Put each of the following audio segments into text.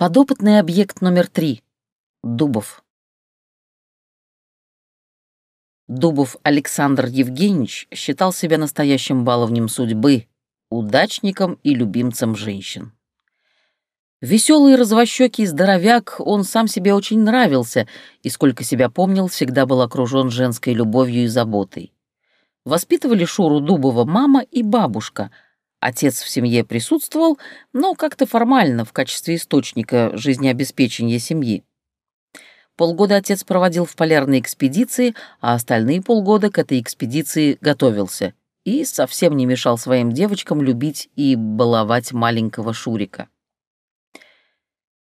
Подопытный объект номер три. Дубов. Дубов Александр Евгеньевич считал себя настоящим баловнем судьбы, удачником и любимцем женщин. Веселый развощекий здоровяк, он сам себе очень нравился и, сколько себя помнил, всегда был окружен женской любовью и заботой. Воспитывали Шуру Дубова мама и бабушка — Отец в семье присутствовал, но как-то формально, в качестве источника жизнеобеспечения семьи. Полгода отец проводил в полярной экспедиции, а остальные полгода к этой экспедиции готовился и совсем не мешал своим девочкам любить и баловать маленького Шурика.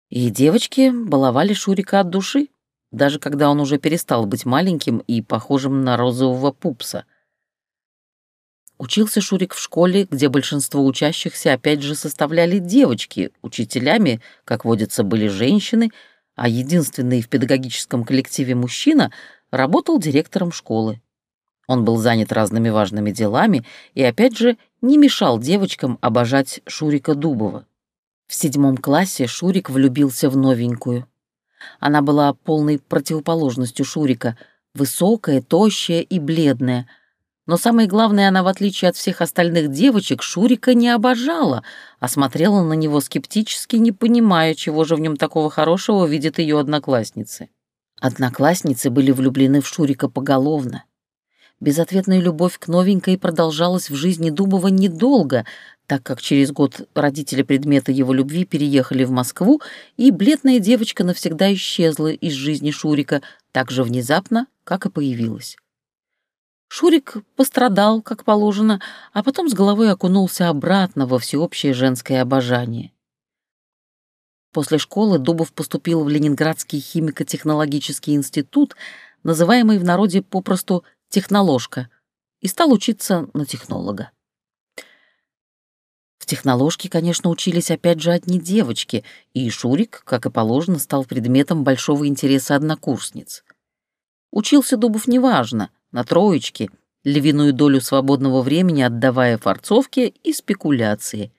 И девочки баловали Шурика от души, даже когда он уже перестал быть маленьким и похожим на розового пупса — Учился Шурик в школе, где большинство учащихся опять же составляли девочки, учителями, как водится, были женщины, а единственный в педагогическом коллективе мужчина работал директором школы. Он был занят разными важными делами и, опять же, не мешал девочкам обожать Шурика Дубова. В седьмом классе Шурик влюбился в новенькую. Она была полной противоположностью Шурика, высокая, тощая и бледная — но самое главное, она, в отличие от всех остальных девочек, Шурика не обожала, а смотрела на него скептически, не понимая, чего же в нем такого хорошего видят ее одноклассницы. Одноклассницы были влюблены в Шурика поголовно. Безответная любовь к новенькой продолжалась в жизни Дубова недолго, так как через год родители предмета его любви переехали в Москву, и бледная девочка навсегда исчезла из жизни Шурика так же внезапно, как и появилась. Шурик пострадал, как положено, а потом с головой окунулся обратно во всеобщее женское обожание. После школы Дубов поступил в Ленинградский химико-технологический институт, называемый в народе попросту «техноложка», и стал учиться на технолога. В техноложке, конечно, учились опять же одни девочки, и Шурик, как и положено, стал предметом большого интереса однокурсниц. Учился Дубов неважно, на троечке, львиную долю свободного времени отдавая форцовке и спекуляции.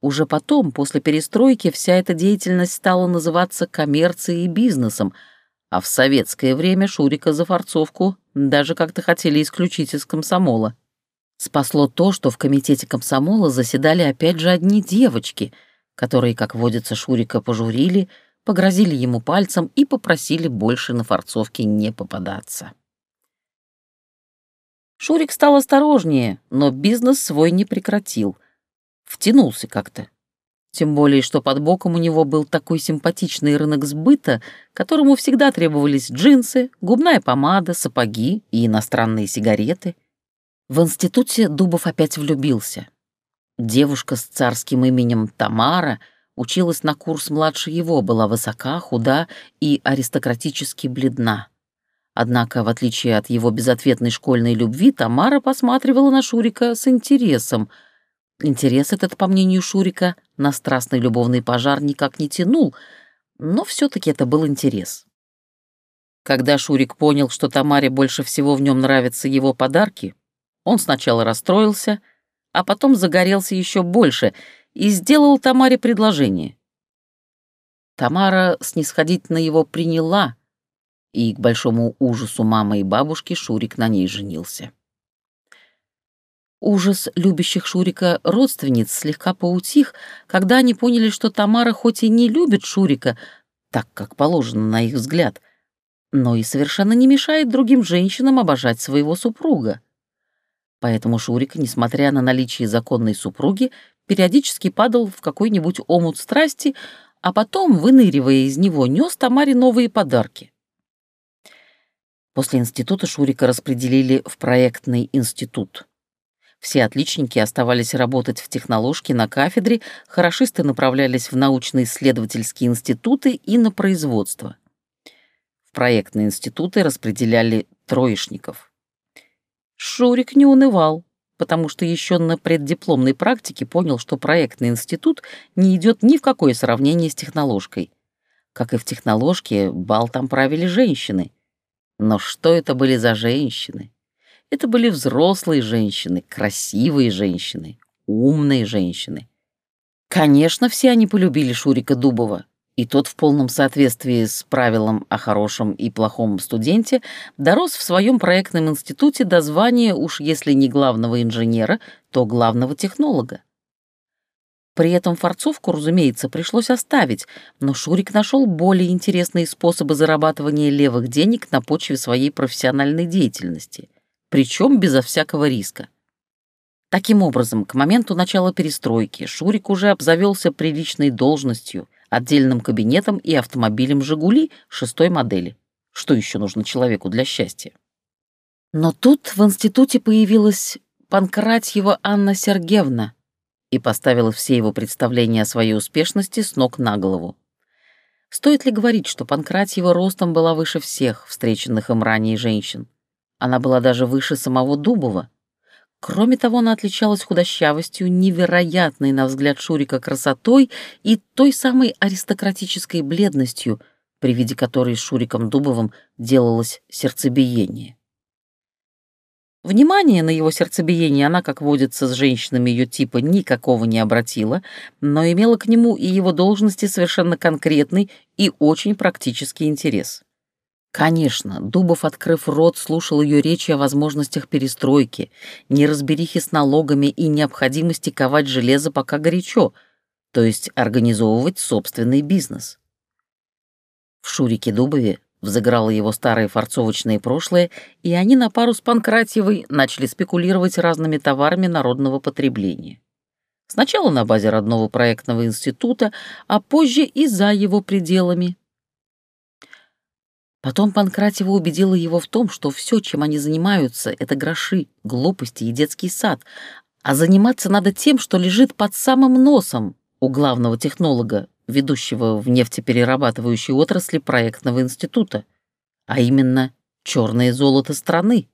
Уже потом, после перестройки, вся эта деятельность стала называться коммерцией и бизнесом, а в советское время Шурика за форцовку даже как-то хотели исключить из комсомола. Спасло то, что в комитете комсомола заседали опять же одни девочки, которые, как водится, Шурика пожурили, погрозили ему пальцем и попросили больше на форцовке не попадаться. Шурик стал осторожнее, но бизнес свой не прекратил. Втянулся как-то. Тем более, что под боком у него был такой симпатичный рынок сбыта, которому всегда требовались джинсы, губная помада, сапоги и иностранные сигареты. В институте Дубов опять влюбился. Девушка с царским именем Тамара училась на курс младше его, была высока, худа и аристократически бледна. Однако, в отличие от его безответной школьной любви, Тамара посматривала на Шурика с интересом. Интерес этот, по мнению Шурика, на страстный любовный пожар никак не тянул, но все таки это был интерес. Когда Шурик понял, что Тамаре больше всего в нем нравятся его подарки, он сначала расстроился, а потом загорелся еще больше и сделал Тамаре предложение. Тамара снисходительно его приняла — и к большому ужасу мамы и бабушки Шурик на ней женился. Ужас любящих Шурика родственниц слегка поутих, когда они поняли, что Тамара хоть и не любит Шурика, так как положено на их взгляд, но и совершенно не мешает другим женщинам обожать своего супруга. Поэтому Шурик, несмотря на наличие законной супруги, периодически падал в какой-нибудь омут страсти, а потом, выныривая из него, нес Тамаре новые подарки. После института Шурика распределили в проектный институт. Все отличники оставались работать в техноложке на кафедре, хорошисты направлялись в научно-исследовательские институты и на производство. В проектные институты распределяли троечников. Шурик не унывал, потому что еще на преддипломной практике понял, что проектный институт не идет ни в какое сравнение с техноложкой. Как и в техноложке, бал там правили женщины — но что это были за женщины? Это были взрослые женщины, красивые женщины, умные женщины. Конечно, все они полюбили Шурика Дубова, и тот в полном соответствии с правилом о хорошем и плохом студенте дорос в своем проектном институте до звания уж если не главного инженера, то главного технолога. При этом форцовку, разумеется, пришлось оставить, но Шурик нашел более интересные способы зарабатывания левых денег на почве своей профессиональной деятельности, причем безо всякого риска. Таким образом, к моменту начала перестройки Шурик уже обзавелся приличной должностью, отдельным кабинетом и автомобилем «Жигули» шестой модели. Что еще нужно человеку для счастья? Но тут в институте появилась Панкратьева Анна Сергеевна, и поставила все его представления о своей успешности с ног на голову. Стоит ли говорить, что Панкратьева ростом была выше всех встреченных им ранее женщин? Она была даже выше самого Дубова. Кроме того, она отличалась худощавостью, невероятной, на взгляд Шурика, красотой и той самой аристократической бледностью, при виде которой Шуриком Дубовым делалось сердцебиение. Внимание на его сердцебиение она, как водится с женщинами ее типа, никакого не обратила, но имела к нему и его должности совершенно конкретный и очень практический интерес. Конечно, Дубов, открыв рот, слушал ее речи о возможностях перестройки, неразберихи с налогами и необходимости ковать железо пока горячо, то есть организовывать собственный бизнес. В Шурике Дубове Взыграло его старое форцовочное прошлое, и они на пару с Панкратьевой начали спекулировать разными товарами народного потребления. Сначала на базе родного проектного института, а позже и за его пределами. Потом Панкратьева убедила его в том, что все, чем они занимаются, это гроши, глупости и детский сад, а заниматься надо тем, что лежит под самым носом у главного технолога, ведущего в нефтеперерабатывающей отрасли проектного института, а именно черное золото страны.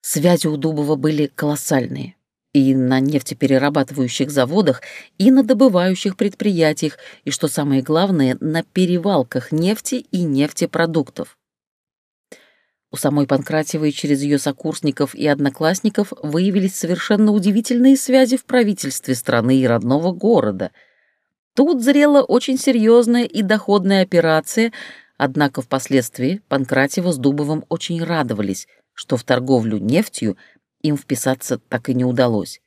Связи у Дубова были колоссальные и на нефтеперерабатывающих заводах, и на добывающих предприятиях, и, что самое главное, на перевалках нефти и нефтепродуктов. У самой Панкратиевой через ее сокурсников и одноклассников выявились совершенно удивительные связи в правительстве страны и родного города — Тут зрела очень серьезная и доходная операция, однако впоследствии Панкратева с Дубовым очень радовались, что в торговлю нефтью им вписаться так и не удалось.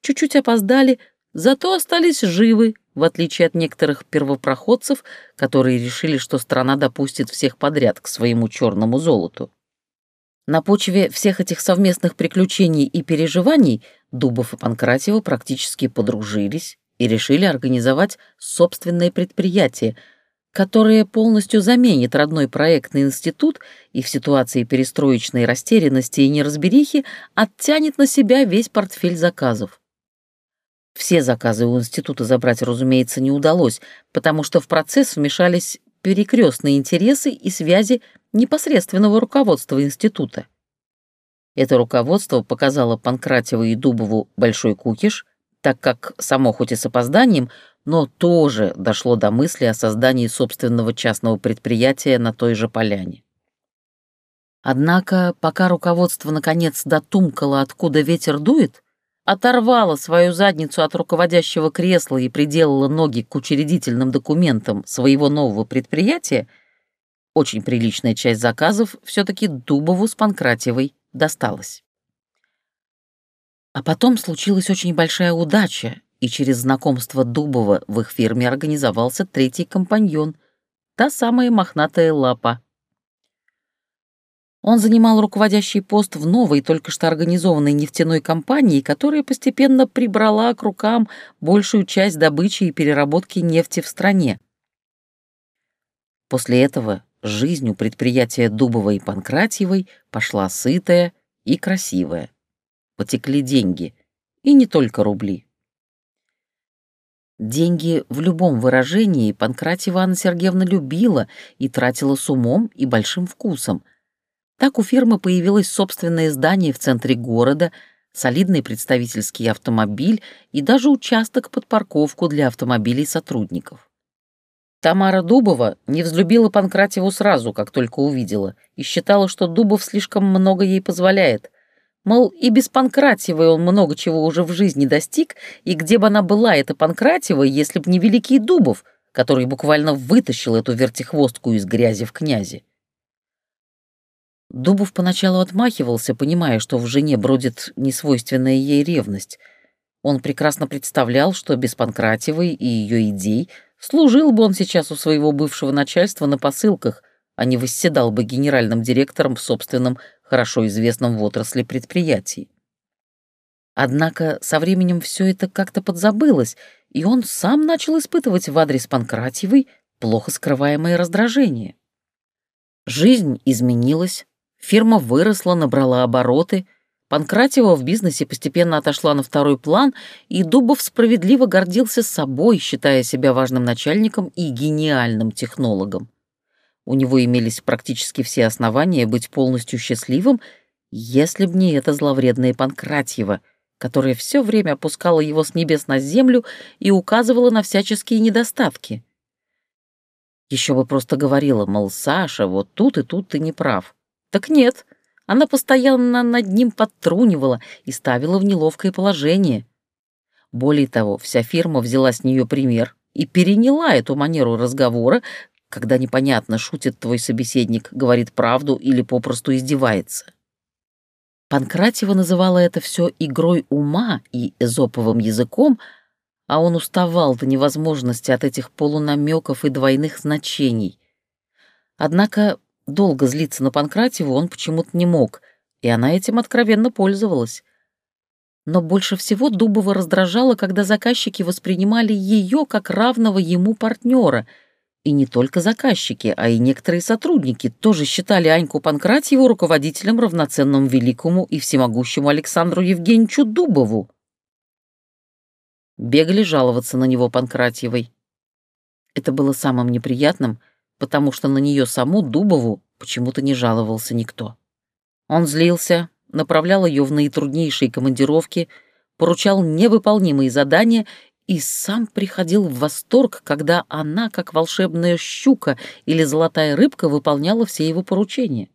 Чуть-чуть опоздали, зато остались живы, в отличие от некоторых первопроходцев, которые решили, что страна допустит всех подряд к своему черному золоту. На почве всех этих совместных приключений и переживаний Дубов и Панкратева практически подружились, и решили организовать собственное предприятие, которое полностью заменит родной проектный институт и в ситуации перестроечной растерянности и неразберихи оттянет на себя весь портфель заказов. Все заказы у института забрать, разумеется, не удалось, потому что в процесс вмешались перекрестные интересы и связи непосредственного руководства института. Это руководство показало Панкратеву и Дубову большой кукиш, так как само хоть и с опозданием, но тоже дошло до мысли о создании собственного частного предприятия на той же поляне. Однако, пока руководство наконец дотумкало, откуда ветер дует, оторвало свою задницу от руководящего кресла и приделало ноги к учредительным документам своего нового предприятия, очень приличная часть заказов все-таки Дубову с Панкратьевой досталась. А потом случилась очень большая удача, и через знакомство Дубова в их фирме организовался третий компаньон, та самая мохнатая лапа. Он занимал руководящий пост в новой, только что организованной нефтяной компании, которая постепенно прибрала к рукам большую часть добычи и переработки нефти в стране. После этого жизнь у предприятия Дубовой и Панкратьевой пошла сытая и красивая потекли деньги, и не только рубли. Деньги в любом выражении Панкратьева Анна Сергеевна любила и тратила с умом и большим вкусом. Так у фирмы появилось собственное здание в центре города, солидный представительский автомобиль и даже участок под парковку для автомобилей сотрудников. Тамара Дубова не взлюбила Панкратьеву сразу, как только увидела, и считала, что Дубов слишком много ей позволяет — Мол, и без Панкратьевой он много чего уже в жизни достиг, и где бы она была, эта Панкратьева, если б не Великий Дубов, который буквально вытащил эту вертихвостку из грязи в князи. Дубов поначалу отмахивался, понимая, что в жене бродит несвойственная ей ревность. Он прекрасно представлял, что без Панкратевой и ее идей служил бы он сейчас у своего бывшего начальства на посылках, а не восседал бы генеральным директором в собственном, хорошо известном в отрасли предприятии. Однако со временем все это как-то подзабылось, и он сам начал испытывать в адрес Панкратьевой плохо скрываемое раздражение. Жизнь изменилась, Фирма выросла, набрала обороты. Панкратева в бизнесе постепенно отошла на второй план, и Дубов справедливо гордился собой, считая себя важным начальником и гениальным технологом. У него имелись практически все основания быть полностью счастливым, если б не эта зловредная Панкратьева, которая все время опускала его с небес на землю и указывала на всяческие недостатки. Еще бы просто говорила, мол, Саша, вот тут и тут ты не прав. Так нет, она постоянно над ним подтрунивала и ставила в неловкое положение. Более того, вся фирма взяла с нее пример и переняла эту манеру разговора, когда непонятно, шутит твой собеседник, говорит правду или попросту издевается. Панкратева называла это все игрой ума и эзоповым языком, а он уставал до невозможности от этих полунамеков и двойных значений. Однако Долго злиться на Панкратеву он почему-то не мог, и она этим откровенно пользовалась. Но больше всего Дубова раздражало, когда заказчики воспринимали ее как равного ему партнера. И не только заказчики, а и некоторые сотрудники тоже считали Аньку Панкратьеву руководителем, равноценным великому и всемогущему Александру Евгеньевичу Дубову. Бегали жаловаться на него Панкратьевой. Это было самым неприятным — потому что на нее саму Дубову почему-то не жаловался никто. Он злился, направлял ее в наитруднейшие командировки, поручал невыполнимые задания и сам приходил в восторг, когда она, как волшебная щука или золотая рыбка, выполняла все его поручения.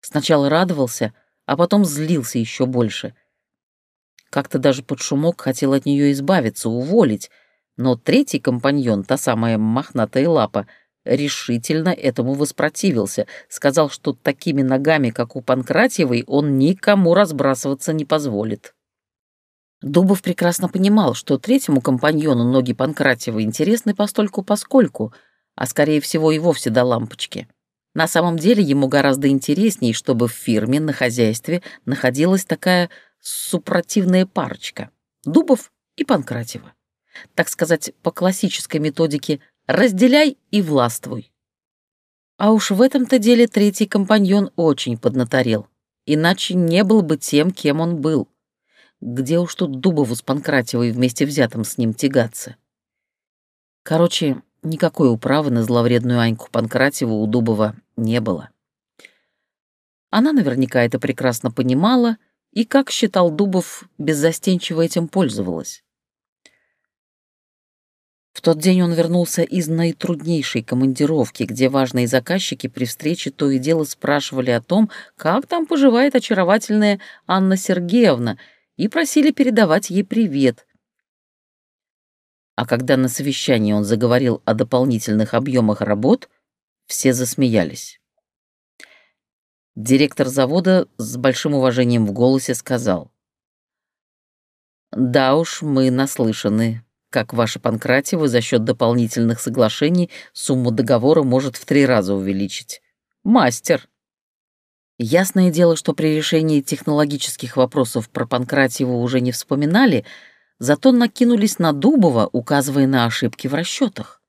Сначала радовался, а потом злился еще больше. Как-то даже под шумок хотел от нее избавиться, уволить, но третий компаньон, та самая мохнатая лапа, решительно этому воспротивился, сказал, что такими ногами, как у Панкратьевой, он никому разбрасываться не позволит. Дубов прекрасно понимал, что третьему компаньону ноги Панкратьева интересны постольку-поскольку, а скорее всего и вовсе до лампочки. На самом деле ему гораздо интересней, чтобы в фирме на хозяйстве находилась такая супротивная парочка — Дубов и Панкратьева. Так сказать, по классической методике Разделяй и властвуй. А уж в этом-то деле третий компаньон очень поднаторел, иначе не был бы тем, кем он был. Где уж тут Дубову с Панкратевой вместе взятым с ним тягаться? Короче, никакой управы на зловредную Аньку Панкратеву у Дубова не было. Она наверняка это прекрасно понимала и, как считал Дубов, беззастенчиво этим пользовалась. В тот день он вернулся из наитруднейшей командировки, где важные заказчики при встрече то и дело спрашивали о том, как там поживает очаровательная Анна Сергеевна, и просили передавать ей привет. А когда на совещании он заговорил о дополнительных объемах работ, все засмеялись. Директор завода с большим уважением в голосе сказал. «Да уж, мы наслышаны как ваша Панкратева за счет дополнительных соглашений сумму договора может в три раза увеличить. Мастер. Ясное дело, что при решении технологических вопросов про Панкратьеву уже не вспоминали, зато накинулись на Дубова, указывая на ошибки в расчетах.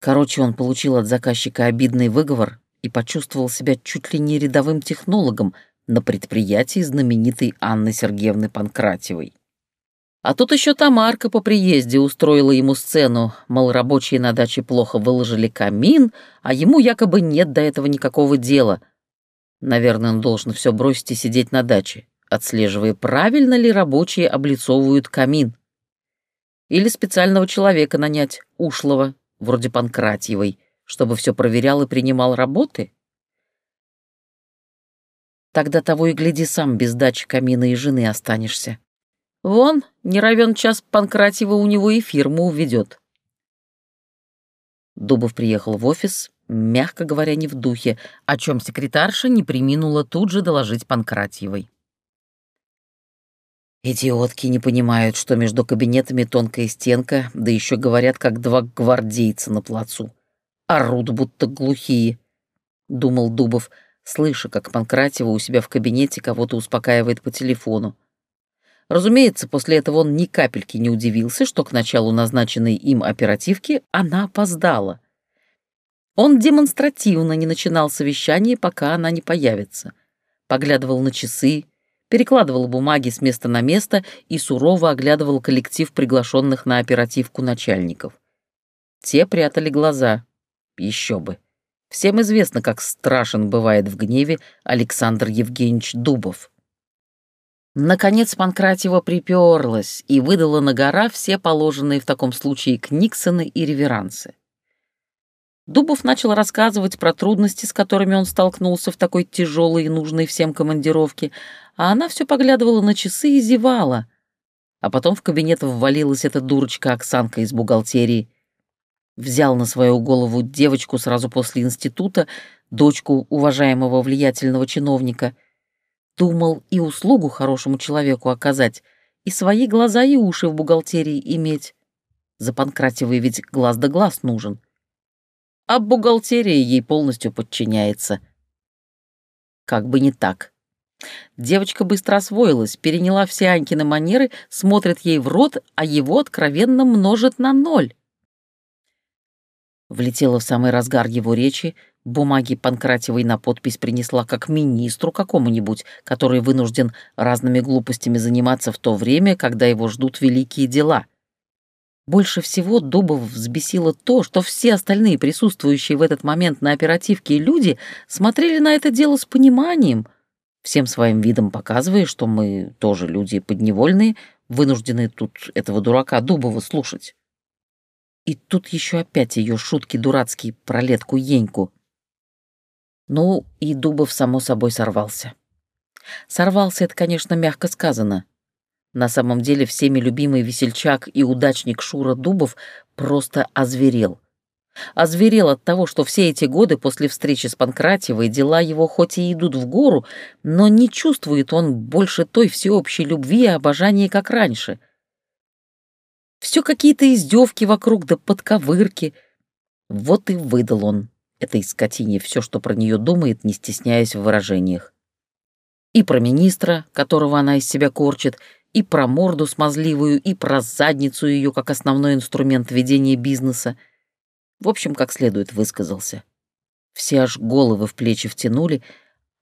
Короче, он получил от заказчика обидный выговор и почувствовал себя чуть ли не рядовым технологом на предприятии знаменитой Анны Сергеевны Панкратьевой. А тут еще Тамарка по приезде устроила ему сцену, мол, рабочие на даче плохо выложили камин, а ему якобы нет до этого никакого дела. Наверное, он должен все бросить и сидеть на даче, отслеживая, правильно ли рабочие облицовывают камин. Или специального человека нанять, ушлого, вроде Панкратьевой, чтобы все проверял и принимал работы. Тогда того и гляди сам без дачи камина и жены останешься. Вон, не равен час Панкратьева у него и фирму уведет. Дубов приехал в офис, мягко говоря, не в духе, о чем секретарша не приминула тут же доложить Панкратьевой. Идиотки не понимают, что между кабинетами тонкая стенка, да еще говорят, как два гвардейца на плацу. Орут, будто глухие, — думал Дубов, слыша, как Панкратьева у себя в кабинете кого-то успокаивает по телефону. Разумеется, после этого он ни капельки не удивился, что к началу назначенной им оперативки она опоздала. Он демонстративно не начинал совещание, пока она не появится. Поглядывал на часы, перекладывал бумаги с места на место и сурово оглядывал коллектив приглашенных на оперативку начальников. Те прятали глаза. Еще бы. Всем известно, как страшен бывает в гневе Александр Евгеньевич Дубов. Наконец Панкратева приперлась и выдала на гора все положенные в таком случае книксоны и реверансы. Дубов начал рассказывать про трудности, с которыми он столкнулся в такой тяжелой и нужной всем командировке, а она все поглядывала на часы и зевала. А потом в кабинет ввалилась эта дурочка Оксанка из бухгалтерии. Взял на свою голову девочку сразу после института, дочку уважаемого влиятельного чиновника — Думал и услугу хорошему человеку оказать, и свои глаза и уши в бухгалтерии иметь. За Панкратевой ведь глаз да глаз нужен. А бухгалтерия ей полностью подчиняется. Как бы не так. Девочка быстро освоилась, переняла все Анькины манеры, смотрит ей в рот, а его откровенно множит на ноль. Влетела в самый разгар его речи, Бумаги Панкратевой на подпись принесла как министру какому-нибудь, который вынужден разными глупостями заниматься в то время, когда его ждут великие дела. Больше всего Дубов взбесило то, что все остальные присутствующие в этот момент на оперативке люди смотрели на это дело с пониманием, всем своим видом показывая, что мы тоже люди подневольные, вынуждены тут этого дурака Дубова слушать. И тут еще опять ее шутки дурацкие про Летку Еньку. Ну, и Дубов, само собой, сорвался. Сорвался — это, конечно, мягко сказано. На самом деле всеми любимый весельчак и удачник Шура Дубов просто озверел. Озверел от того, что все эти годы после встречи с Панкратиевой дела его хоть и идут в гору, но не чувствует он больше той всеобщей любви и обожания, как раньше. Все какие-то издевки вокруг да подковырки. Вот и выдал он этой скотине все, что про нее думает, не стесняясь в выражениях. И про министра, которого она из себя корчит, и про морду смазливую, и про задницу ее как основной инструмент ведения бизнеса. В общем, как следует высказался. Все аж головы в плечи втянули,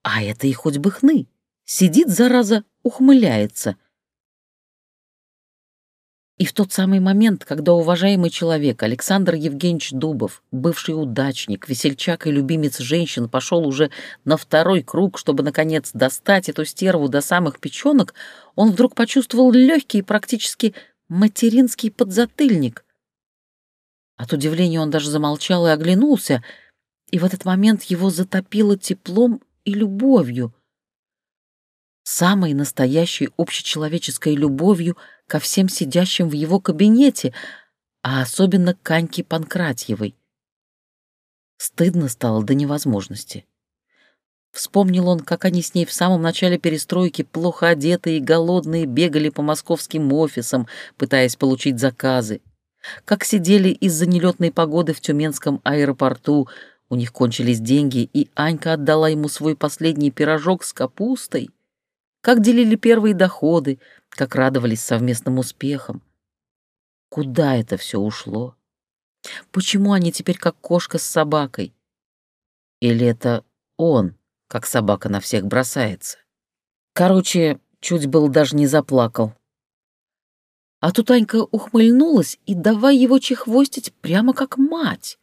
а это и хоть бы хны. Сидит, зараза, ухмыляется — и в тот самый момент, когда уважаемый человек Александр Евгеньевич Дубов, бывший удачник, весельчак и любимец женщин, пошел уже на второй круг, чтобы, наконец, достать эту стерву до самых печенок, он вдруг почувствовал легкий, практически материнский подзатыльник. От удивления он даже замолчал и оглянулся, и в этот момент его затопило теплом и любовью — самой настоящей общечеловеческой любовью ко всем сидящим в его кабинете, а особенно к Аньке Панкратьевой. Стыдно стало до невозможности. Вспомнил он, как они с ней в самом начале перестройки плохо одетые и голодные бегали по московским офисам, пытаясь получить заказы. Как сидели из-за нелетной погоды в Тюменском аэропорту, у них кончились деньги, и Анька отдала ему свой последний пирожок с капустой — как делили первые доходы, как радовались совместным успехам. Куда это все ушло? Почему они теперь как кошка с собакой? Или это он, как собака, на всех бросается? Короче, чуть был даже не заплакал. А тут Анька ухмыльнулась и давай его чехвостить прямо как мать.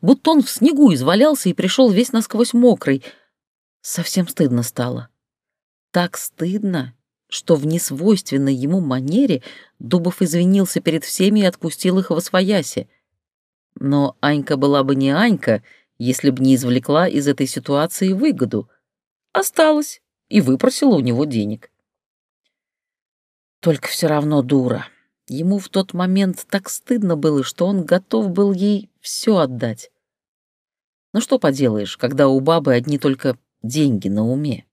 Будто он в снегу извалялся и пришел весь насквозь мокрый. Совсем стыдно стало так стыдно, что в несвойственной ему манере Дубов извинился перед всеми и отпустил их во свояси. Но Анька была бы не Анька, если бы не извлекла из этой ситуации выгоду. Осталась и выпросила у него денег. Только все равно дура. Ему в тот момент так стыдно было, что он готов был ей все отдать. Ну что поделаешь, когда у бабы одни только деньги на уме.